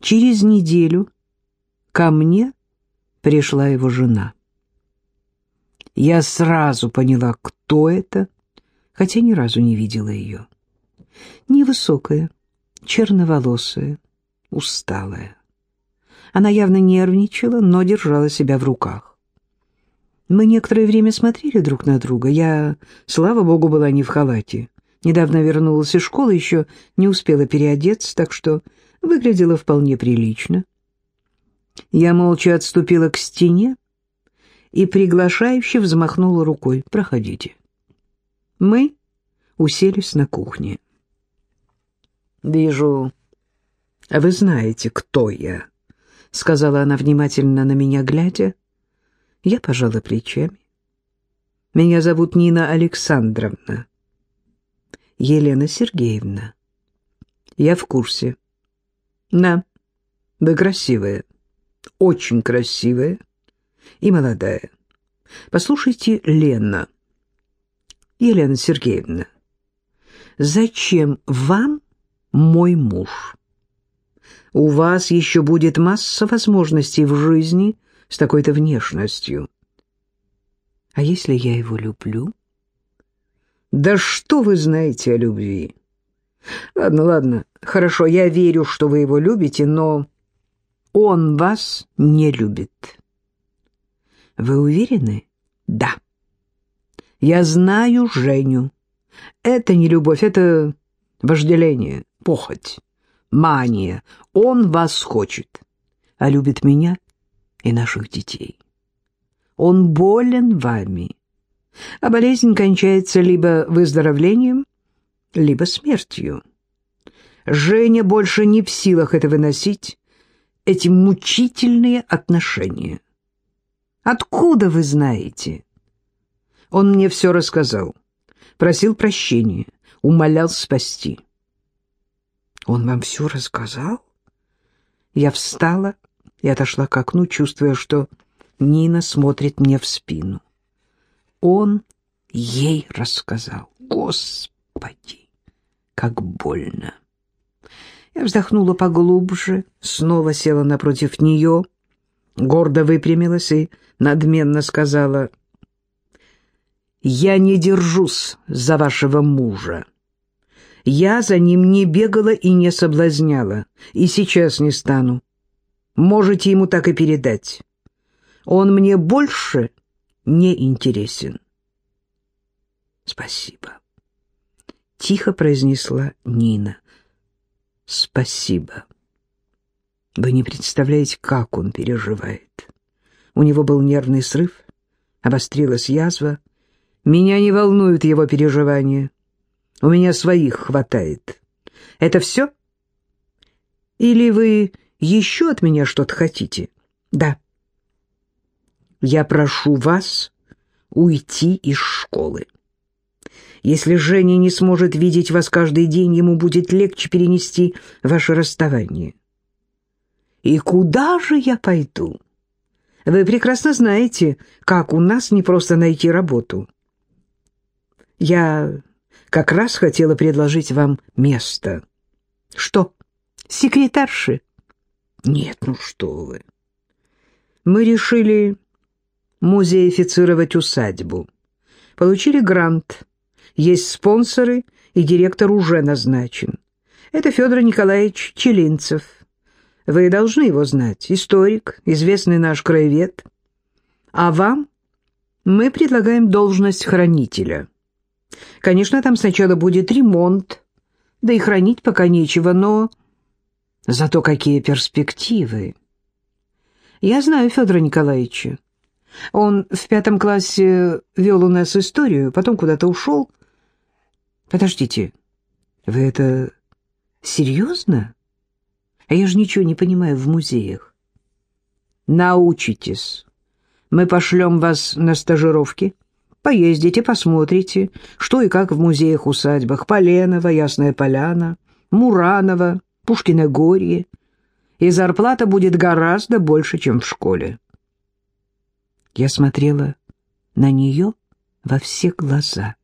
Через неделю ко мне пришла его жена. Я сразу поняла, кто это, хотя ни разу не видела ее. Невысокая, черноволосая, усталая. Она явно нервничала, но держала себя в руках. Мы некоторое время смотрели друг на друга. Я, слава богу, была не в халате. Недавно вернулась из школы, еще не успела переодеться, так что выглядела вполне прилично. Я молча отступила к стене и приглашающе взмахнула рукой. «Проходите». Мы уселись на кухне. «Вижу, вы знаете, кто я», — сказала она, внимательно на меня глядя. Я пожала плечами. «Меня зовут Нина Александровна». «Елена Сергеевна». «Я в курсе». «На, вы красивая, очень красивая и молодая. Послушайте, Лена, Елена Сергеевна, зачем вам мой муж? У вас еще будет масса возможностей в жизни с такой-то внешностью. А если я его люблю? Да что вы знаете о любви? Ладно, ладно, хорошо, я верю, что вы его любите, но он вас не любит. Вы уверены? Да. Я знаю Женю. Это не любовь, это вожделение, похоть, мания. Он вас хочет, а любит меня и наших детей. Он болен вами, а болезнь кончается либо выздоровлением, либо смертью. Женя больше не в силах это выносить, эти мучительные отношения. Откуда вы знаете? Он мне все рассказал. Просил прощения, умолял спасти. Он вам все рассказал? Я встала и отошла к окну, чувствуя, что Нина смотрит мне в спину. Он ей рассказал. Господи, как больно. Я вздохнула поглубже, снова села напротив нее, гордо выпрямилась и надменно сказала, «Я не держусь за вашего мужа. Я за ним не бегала и не соблазняла, и сейчас не стану. Можете ему так и передать. Он мне больше не интересен». «Спасибо», — тихо произнесла Нина. «Спасибо». Вы не представляете, как он переживает. У него был нервный срыв, обострилась язва. Меня не волнуют его переживания. У меня своих хватает. Это все? Или вы еще от меня что-то хотите? Да. Я прошу вас уйти из школы. Если Женя не сможет видеть вас каждый день, ему будет легче перенести ваше расставание. И куда же я пойду? Вы прекрасно знаете, как у нас не просто найти работу. Я как раз хотела предложить вам место. Что, секретарши? Нет, ну что вы. Мы решили музеифицировать усадьбу. Получили грант. Есть спонсоры, и директор уже назначен. Это Федор Николаевич Челинцев. Вы должны его знать. Историк, известный наш краевед. А вам мы предлагаем должность хранителя. Конечно, там сначала будет ремонт, да и хранить пока нечего, но... Зато какие перспективы! Я знаю Федора Николаевича. Он в пятом классе вел у нас историю, потом куда-то ушел. Подождите, вы это серьезно? А я же ничего не понимаю в музеях. Научитесь. Мы пошлем вас на стажировки. Поездите, посмотрите, что и как в музеях-усадьбах. Поленова, Ясная Поляна, Муранова, Пушкино-Горье. И зарплата будет гораздо больше, чем в школе. Я смотрела на нее во все глаза.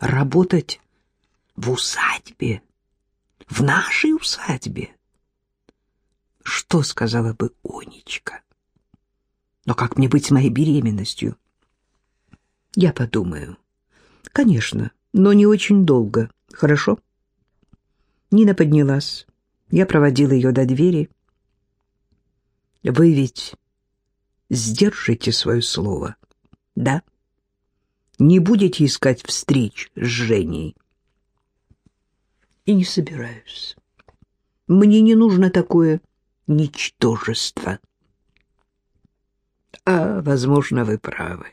Работать в усадьбе в нашей усадьбе. что сказала бы Онечка? Но как мне быть с моей беременностью? Я подумаю. Конечно, но не очень долго. Хорошо? Нина поднялась. Я проводила ее до двери. Вы ведь сдержите свое слово, да? Не будете искать встреч с Женей? И не собираюсь. Мне не нужно такое ничтожество. А, возможно, вы правы.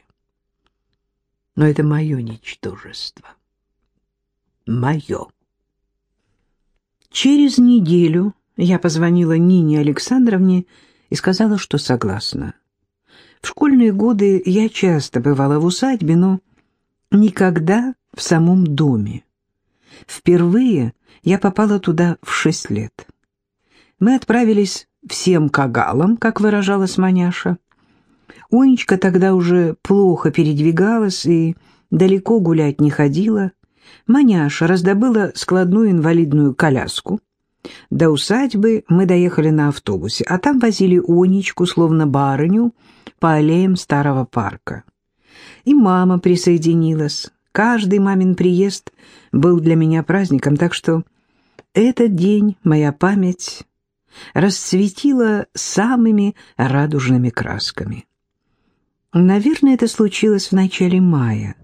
Но это мое ничтожество. Мое. Через неделю я позвонила Нине Александровне и сказала, что согласна. В школьные годы я часто бывала в усадьбе, но никогда в самом доме. Впервые я попала туда в шесть лет. Мы отправились всем кагалам, как выражалась маняша. Унечка тогда уже плохо передвигалась и далеко гулять не ходила. Маняша раздобыла складную инвалидную коляску. До усадьбы мы доехали на автобусе, а там возили Онечку, словно барыню, по аллеям старого парка. И мама присоединилась. Каждый мамин приезд был для меня праздником, так что этот день моя память расцветила самыми радужными красками. Наверное, это случилось в начале мая,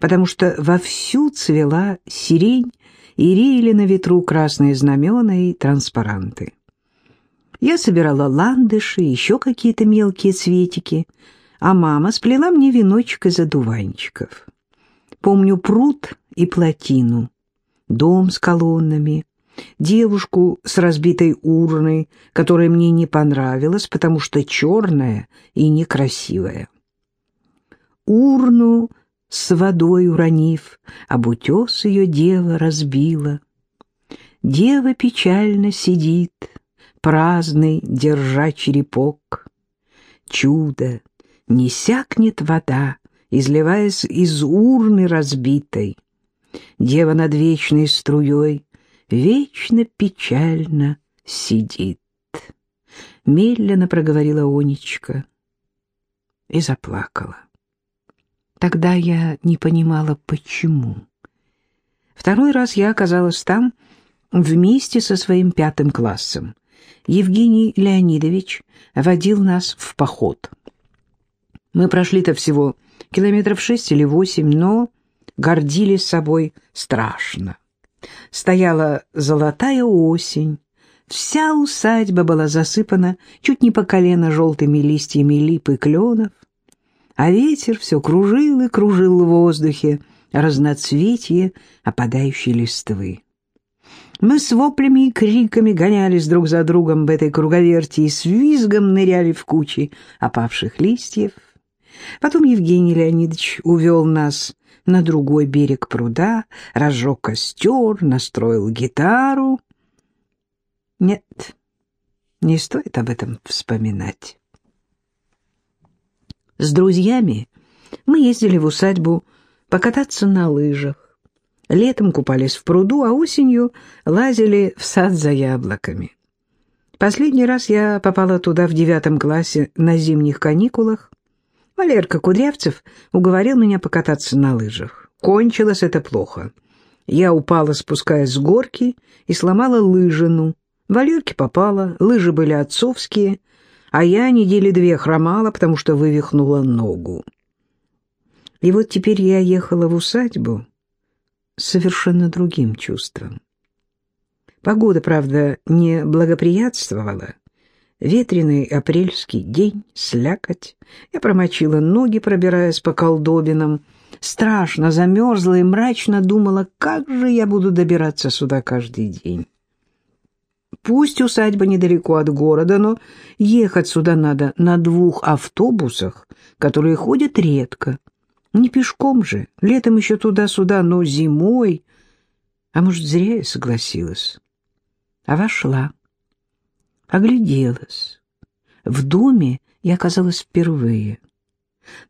потому что вовсю цвела сирень и реяли на ветру красные знамена и транспаранты. Я собирала ландыши и еще какие-то мелкие цветики, а мама сплела мне веночек из одуванчиков. Помню пруд и плотину, дом с колоннами, девушку с разбитой урной, которая мне не понравилась, потому что черная и некрасивая. Урну с водой уронив, об утес ее дева разбила. Дева печально сидит, праздный, держа черепок. Чудо, не сякнет вода, изливаясь из урны разбитой. Дева над вечной струей вечно печально сидит. Медленно проговорила Онечка и заплакала. Тогда я не понимала, почему. Второй раз я оказалась там вместе со своим пятым классом. Евгений Леонидович водил нас в поход. Мы прошли-то всего километров шесть или восемь, но гордились собой страшно. Стояла золотая осень, вся усадьба была засыпана чуть не по колено желтыми листьями лип и кленов, а ветер все кружил и кружил в воздухе разноцветие опадающей листвы. Мы с воплями и криками гонялись друг за другом в этой круговерти и с визгом ныряли в кучи опавших листьев. Потом Евгений Леонидович увел нас на другой берег пруда, разжег костер, настроил гитару. Нет, не стоит об этом вспоминать. С друзьями мы ездили в усадьбу покататься на лыжах. Летом купались в пруду, а осенью лазили в сад за яблоками. Последний раз я попала туда в девятом классе на зимних каникулах. Валерка Кудрявцев уговорил меня покататься на лыжах. Кончилось это плохо. Я упала, спускаясь с горки, и сломала лыжину. Валерке попала, лыжи были отцовские, а я недели две хромала, потому что вывихнула ногу. И вот теперь я ехала в усадьбу с совершенно другим чувством. Погода, правда, не благоприятствовала, Ветреный апрельский день, слякоть. Я промочила ноги, пробираясь по колдобинам. Страшно замерзла и мрачно думала, как же я буду добираться сюда каждый день. Пусть усадьба недалеко от города, но ехать сюда надо на двух автобусах, которые ходят редко. Не пешком же, летом еще туда-сюда, но зимой... А может, зря я согласилась. А вошла огляделась. В доме я оказалась впервые.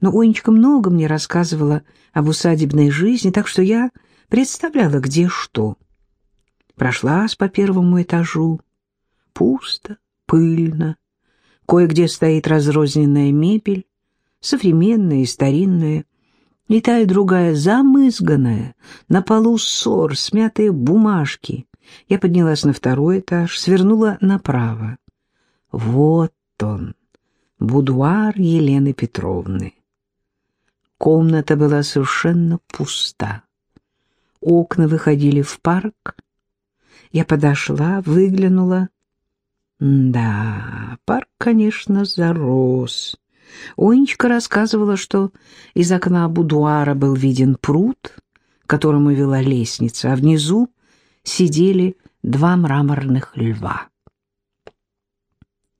Но Онечка много мне рассказывала об усадебной жизни, так что я представляла, где что. Прошлась по первому этажу. Пусто, пыльно. Кое-где стоит разрозненная мебель, современная и старинная, и та и другая замызганная, на полу ссор, смятые бумажки. Я поднялась на второй этаж, свернула направо. Вот он, будуар Елены Петровны. Комната была совершенно пуста. Окна выходили в парк. Я подошла, выглянула. Да, парк, конечно, зарос. Онечка рассказывала, что из окна будуара был виден пруд, к которому вела лестница, а внизу сидели два мраморных льва.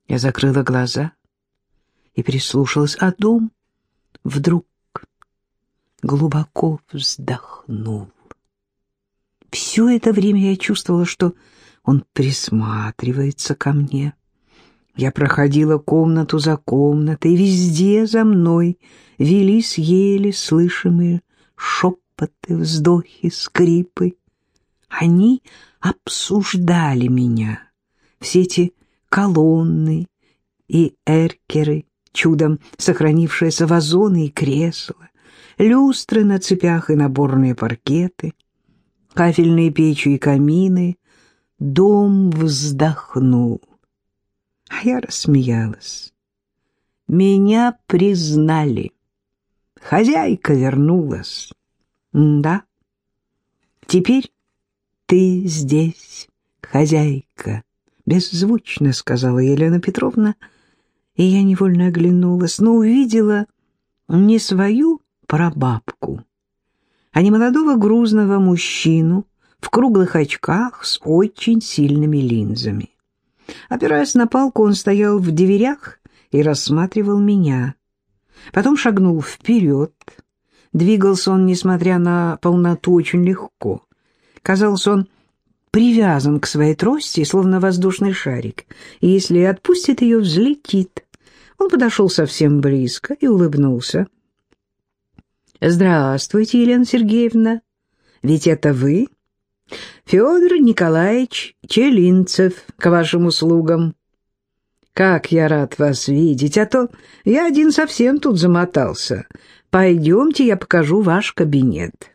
Я закрыла глаза и прислушалась, а дом вдруг глубоко вздохнул. Все это время я чувствовала, что он присматривается ко мне. Я проходила комнату за комнатой, и везде за мной велись еле слышимые шепоты, вздохи, скрипы. Они обсуждали меня, все эти колонны и эркеры, чудом сохранившиеся вазоны и кресла, люстры на цепях и наборные паркеты, кафельные печи и камины. Дом вздохнул. А я рассмеялась. Меня признали. Хозяйка вернулась. Да. Теперь ты здесь, хозяйка, беззвучно сказала Елена Петровна, и я невольно оглянулась, но увидела не свою прабабку, а не молодого грузного мужчину в круглых очках с очень сильными линзами. Опираясь на палку, он стоял в дверях и рассматривал меня. Потом шагнул вперед. Двигался он, несмотря на полноту, очень легко. Казалось, он привязан к своей трости, словно воздушный шарик, и если отпустит ее, взлетит. Он подошел совсем близко и улыбнулся. «Здравствуйте, Елена Сергеевна. Ведь это вы?» Федор Николаевич Челинцев к вашим услугам. Как я рад вас видеть, а то я один совсем тут замотался. Пойдемте, я покажу ваш кабинет.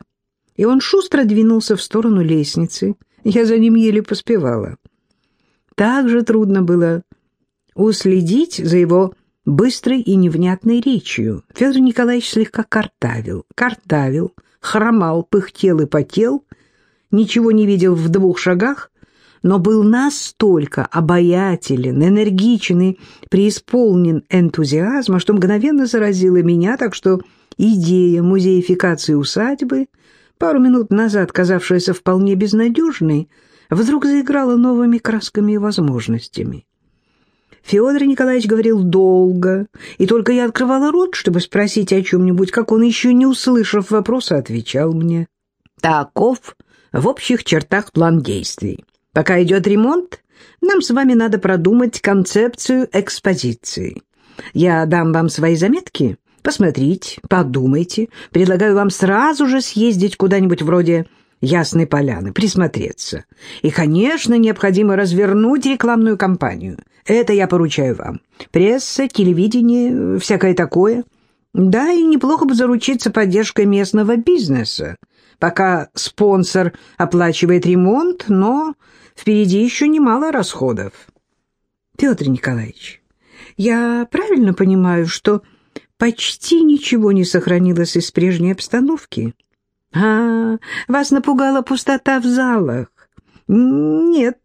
И он шустро двинулся в сторону лестницы. Я за ним еле поспевала. Так же трудно было уследить за его быстрой и невнятной речью. Федор Николаевич слегка картавил, картавил, хромал, пыхтел и потел — ничего не видел в двух шагах, но был настолько обаятелен, энергичен и преисполнен энтузиазма, что мгновенно заразила меня, так что идея музеификации усадьбы, пару минут назад казавшаяся вполне безнадежной, вдруг заиграла новыми красками и возможностями. Федор Николаевич говорил долго, и только я открывала рот, чтобы спросить о чем-нибудь, как он, еще не услышав вопроса, отвечал мне. «Таков в общих чертах план действий. Пока идет ремонт, нам с вами надо продумать концепцию экспозиции. Я дам вам свои заметки, посмотрите, подумайте. Предлагаю вам сразу же съездить куда-нибудь вроде Ясной Поляны, присмотреться. И, конечно, необходимо развернуть рекламную кампанию. Это я поручаю вам. Пресса, телевидение, всякое такое. Да, и неплохо бы заручиться поддержкой местного бизнеса пока спонсор оплачивает ремонт, но впереди еще немало расходов. Петр Николаевич, я правильно понимаю, что почти ничего не сохранилось из прежней обстановки? А, вас напугала пустота в залах? Нет,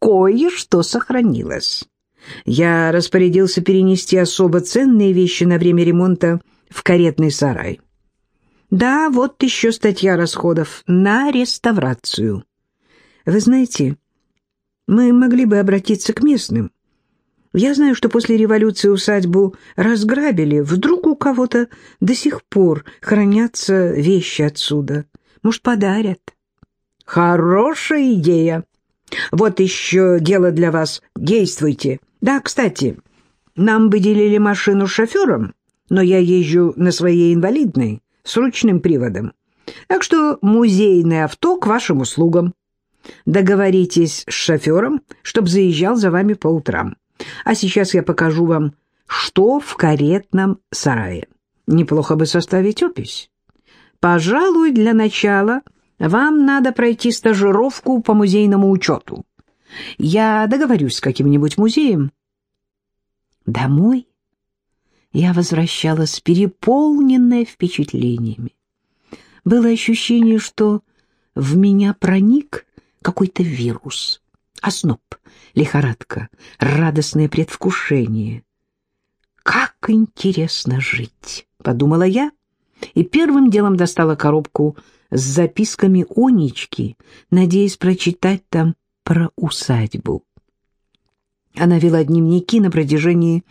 кое-что сохранилось. Я распорядился перенести особо ценные вещи на время ремонта в каретный сарай. Да, вот еще статья расходов на реставрацию. Вы знаете, мы могли бы обратиться к местным. Я знаю, что после революции усадьбу разграбили. Вдруг у кого-то до сих пор хранятся вещи отсюда. Может, подарят? Хорошая идея. Вот еще дело для вас. Действуйте. Да, кстати, нам выделили машину с шофером, но я езжу на своей инвалидной с ручным приводом. Так что музейное авто к вашим услугам. Договоритесь с шофером, чтобы заезжал за вами по утрам. А сейчас я покажу вам, что в каретном сарае. Неплохо бы составить опись. Пожалуй, для начала вам надо пройти стажировку по музейному учету. Я договорюсь с каким-нибудь музеем. Домой я возвращалась переполненная впечатлениями. Было ощущение, что в меня проник какой-то вирус. Озноб, лихорадка, радостное предвкушение. «Как интересно жить!» — подумала я, и первым делом достала коробку с записками Онечки, надеясь прочитать там про усадьбу. Она вела дневники на протяжении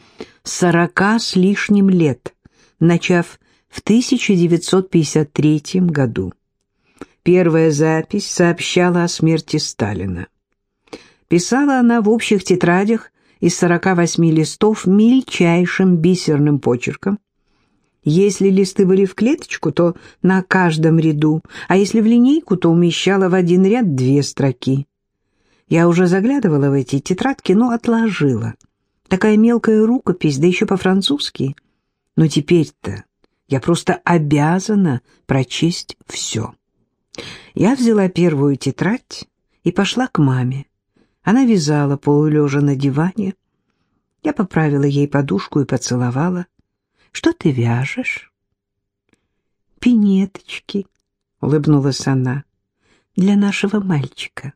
сорока с лишним лет, начав в 1953 году. Первая запись сообщала о смерти Сталина. Писала она в общих тетрадях из 48 листов мельчайшим бисерным почерком. Если листы были в клеточку, то на каждом ряду, а если в линейку, то умещала в один ряд две строки. Я уже заглядывала в эти тетрадки, но отложила. Такая мелкая рукопись, да еще по-французски. Но теперь-то я просто обязана прочесть все. Я взяла первую тетрадь и пошла к маме. Она вязала полулежа на диване. Я поправила ей подушку и поцеловала. «Что ты вяжешь?» «Пинеточки», — улыбнулась она, — «для нашего мальчика».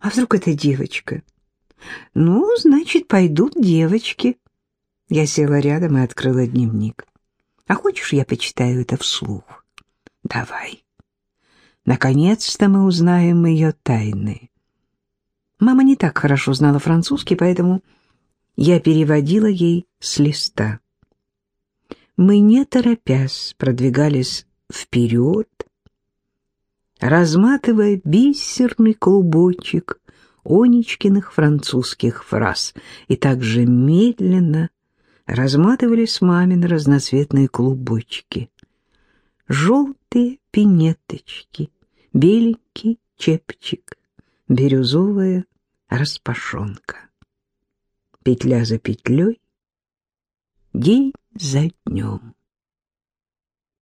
«А вдруг это девочка?» «Ну, значит, пойдут девочки». Я села рядом и открыла дневник. «А хочешь, я почитаю это вслух?» «Давай». Наконец-то мы узнаем ее тайны. Мама не так хорошо знала французский, поэтому я переводила ей с листа. Мы, не торопясь, продвигались вперед, разматывая бисерный клубочек Онечкиных французских фраз, и также медленно разматывались мамины разноцветные клубочки. Желтые пинеточки, беленький чепчик, бирюзовая распашонка. Петля за петлей, день за днем.